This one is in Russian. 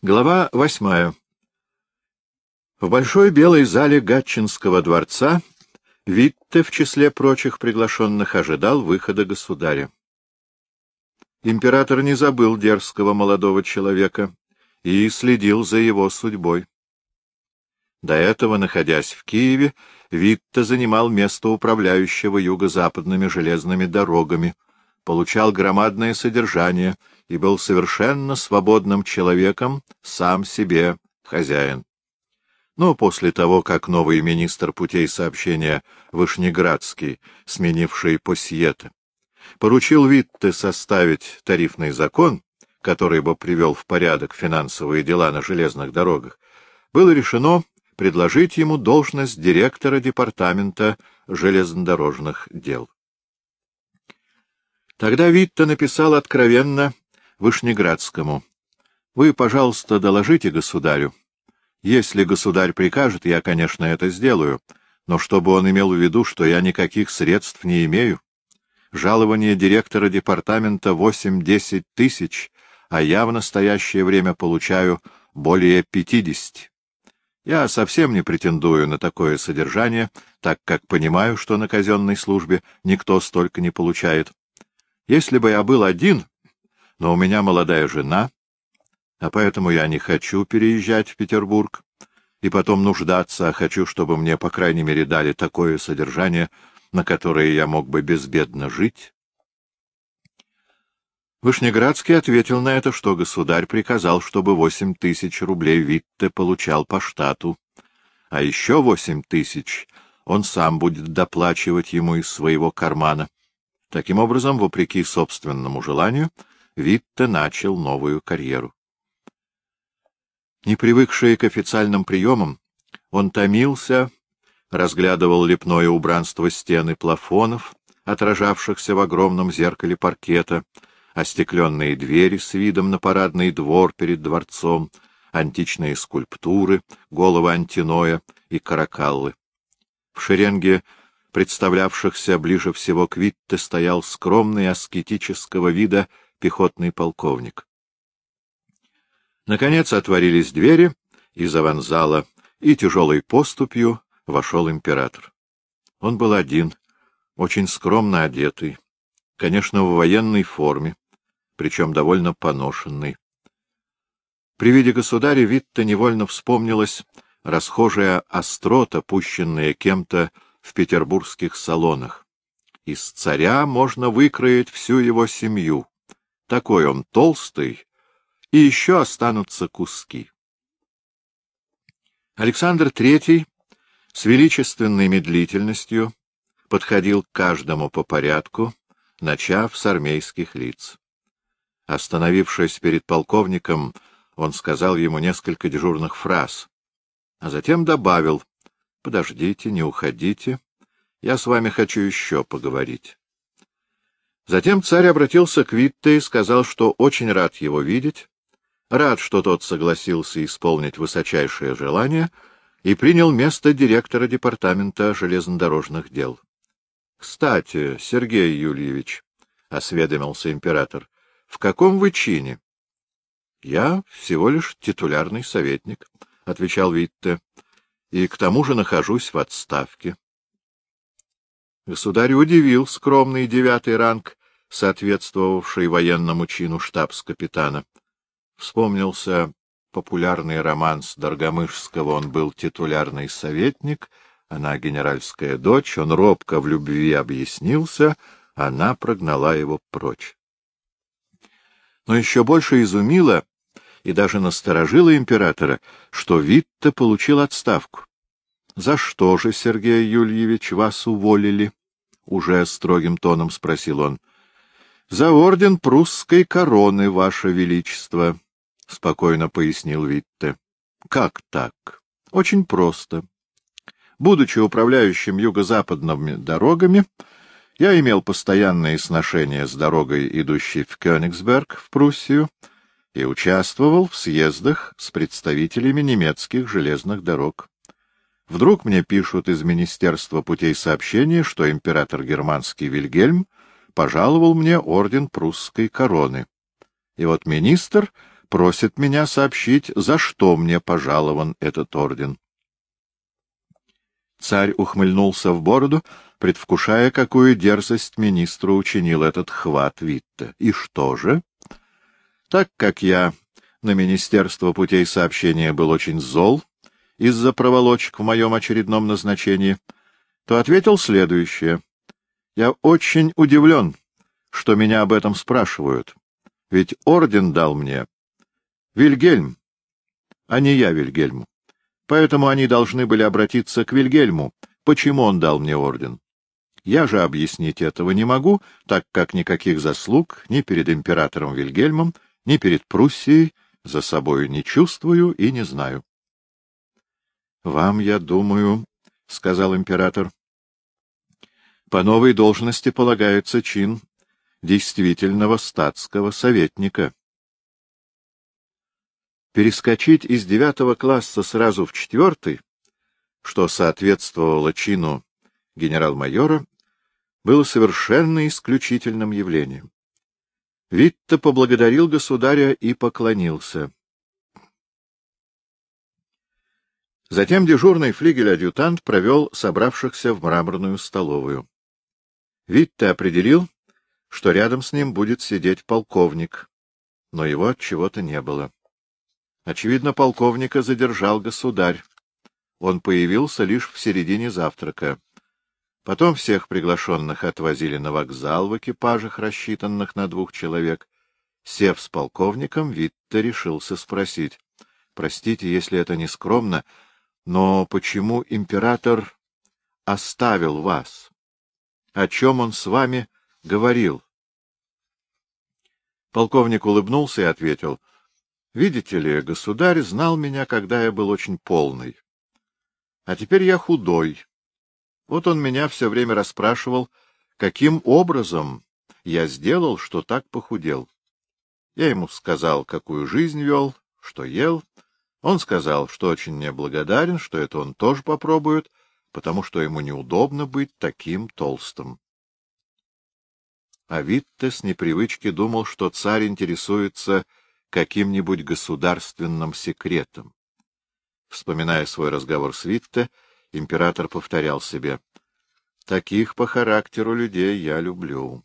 Глава восьмая. В большой белой зале Гатчинского дворца Витте в числе прочих приглашенных ожидал выхода государя. Император не забыл дерзкого молодого человека и следил за его судьбой. До этого, находясь в Киеве, Витте занимал место управляющего юго-западными железными дорогами, получал громадное содержание и был совершенно свободным человеком, сам себе хозяин. Но после того, как новый министр путей сообщения Вышнеградский, сменивший Посьета, поручил Витте составить тарифный закон, который бы привел в порядок финансовые дела на железных дорогах, было решено предложить ему должность директора департамента железнодорожных дел. Тогда Витте написал откровенно Вышнеградскому. «Вы, пожалуйста, доложите государю. Если государь прикажет, я, конечно, это сделаю, но чтобы он имел в виду, что я никаких средств не имею. Жалование директора департамента восемь-десять тысяч, а я в настоящее время получаю более пятидесяти. Я совсем не претендую на такое содержание, так как понимаю, что на казенной службе никто столько не получает. Если бы я был один, но у меня молодая жена, а поэтому я не хочу переезжать в Петербург и потом нуждаться, а хочу, чтобы мне, по крайней мере, дали такое содержание, на которое я мог бы безбедно жить. Вышнеградский ответил на это, что государь приказал, чтобы восемь тысяч рублей Витте получал по штату, а еще восемь тысяч он сам будет доплачивать ему из своего кармана. Таким образом, вопреки собственному желанию, Витте начал новую карьеру. Не привыкший к официальным приемам, он томился, разглядывал лепное убранство стены плафонов, отражавшихся в огромном зеркале паркета, остекленные двери с видом на парадный двор перед дворцом, античные скульптуры, головы антиноя и каракаллы. В шеренге представлявшихся ближе всего к Витте стоял скромный аскетического вида пехотный полковник. Наконец отворились двери из аванзала, и тяжелой поступью вошел император. Он был один, очень скромно одетый, конечно, в военной форме, причем довольно поношенный. При виде государя Витта невольно вспомнилась расхожая острота, пущенная кем-то в петербургских салонах. Из царя можно выкроить всю его семью. Такой он толстый, и еще останутся куски. Александр III с величественной медлительностью подходил к каждому по порядку, начав с армейских лиц. Остановившись перед полковником, он сказал ему несколько дежурных фраз, а затем добавил «Подождите, не уходите, я с вами хочу еще поговорить». Затем царь обратился к Витте и сказал, что очень рад его видеть, рад, что тот согласился исполнить высочайшее желание и принял место директора департамента железнодорожных дел. — Кстати, Сергей Юльевич, — осведомился император, — в каком вы чине? — Я всего лишь титулярный советник, — отвечал Витте, — и к тому же нахожусь в отставке. Государь удивил скромный девятый ранг соответствовавший военному чину штабс-капитана. Вспомнился популярный романс Доргомышского, он был титулярный советник, она генеральская дочь, он робко в любви объяснился, она прогнала его прочь. Но еще больше изумило и даже насторожило императора, что Витте получил отставку. — За что же, Сергей Юльевич, вас уволили? — уже строгим тоном спросил он. — За орден прусской короны, ваше величество, — спокойно пояснил Витте. — Как так? Очень просто. Будучи управляющим юго-западными дорогами, я имел постоянные сношения с дорогой, идущей в Кёнигсберг, в Пруссию, и участвовал в съездах с представителями немецких железных дорог. Вдруг мне пишут из Министерства путей сообщения, что император германский Вильгельм пожаловал мне орден прусской короны. И вот министр просит меня сообщить, за что мне пожалован этот орден. Царь ухмыльнулся в бороду, предвкушая, какую дерзость министру учинил этот хват Витта. И что же? Так как я на Министерство путей сообщения был очень зол из-за проволочек в моем очередном назначении, то ответил следующее. Я очень удивлен, что меня об этом спрашивают, ведь орден дал мне Вильгельм, а не я Вильгельму. Поэтому они должны были обратиться к Вильгельму, почему он дал мне орден. Я же объяснить этого не могу, так как никаких заслуг ни перед императором Вильгельмом, ни перед Пруссией за собою не чувствую и не знаю. — Вам, я думаю, — сказал император, — по новой должности полагается чин действительного статского советника. Перескочить из девятого класса сразу в четвертый, что соответствовало чину генерал-майора, было совершенно исключительным явлением. Витта поблагодарил государя и поклонился. Затем дежурный флигель-адъютант провел собравшихся в мраморную столовую. Витте определил, что рядом с ним будет сидеть полковник, но его от чего-то не было. Очевидно, полковника задержал государь. Он появился лишь в середине завтрака. Потом всех приглашенных отвозили на вокзал в экипажах, рассчитанных на двух человек. Сев с полковником, Витте решился спросить. — Простите, если это не скромно, но почему император оставил вас? О чем он с вами говорил? Полковник улыбнулся и ответил. — Видите ли, государь знал меня, когда я был очень полный. А теперь я худой вот он меня все время расспрашивал, каким образом я сделал, что так похудел. Я ему сказал, какую жизнь вел, что ел. Он сказал, что очень мне благодарен, что это он тоже попробует, потому что ему неудобно быть таким толстым. А Витте с непривычки думал, что царь интересуется каким-нибудь государственным секретом. Вспоминая свой разговор с Витте, Император повторял себе. — Таких по характеру людей я люблю.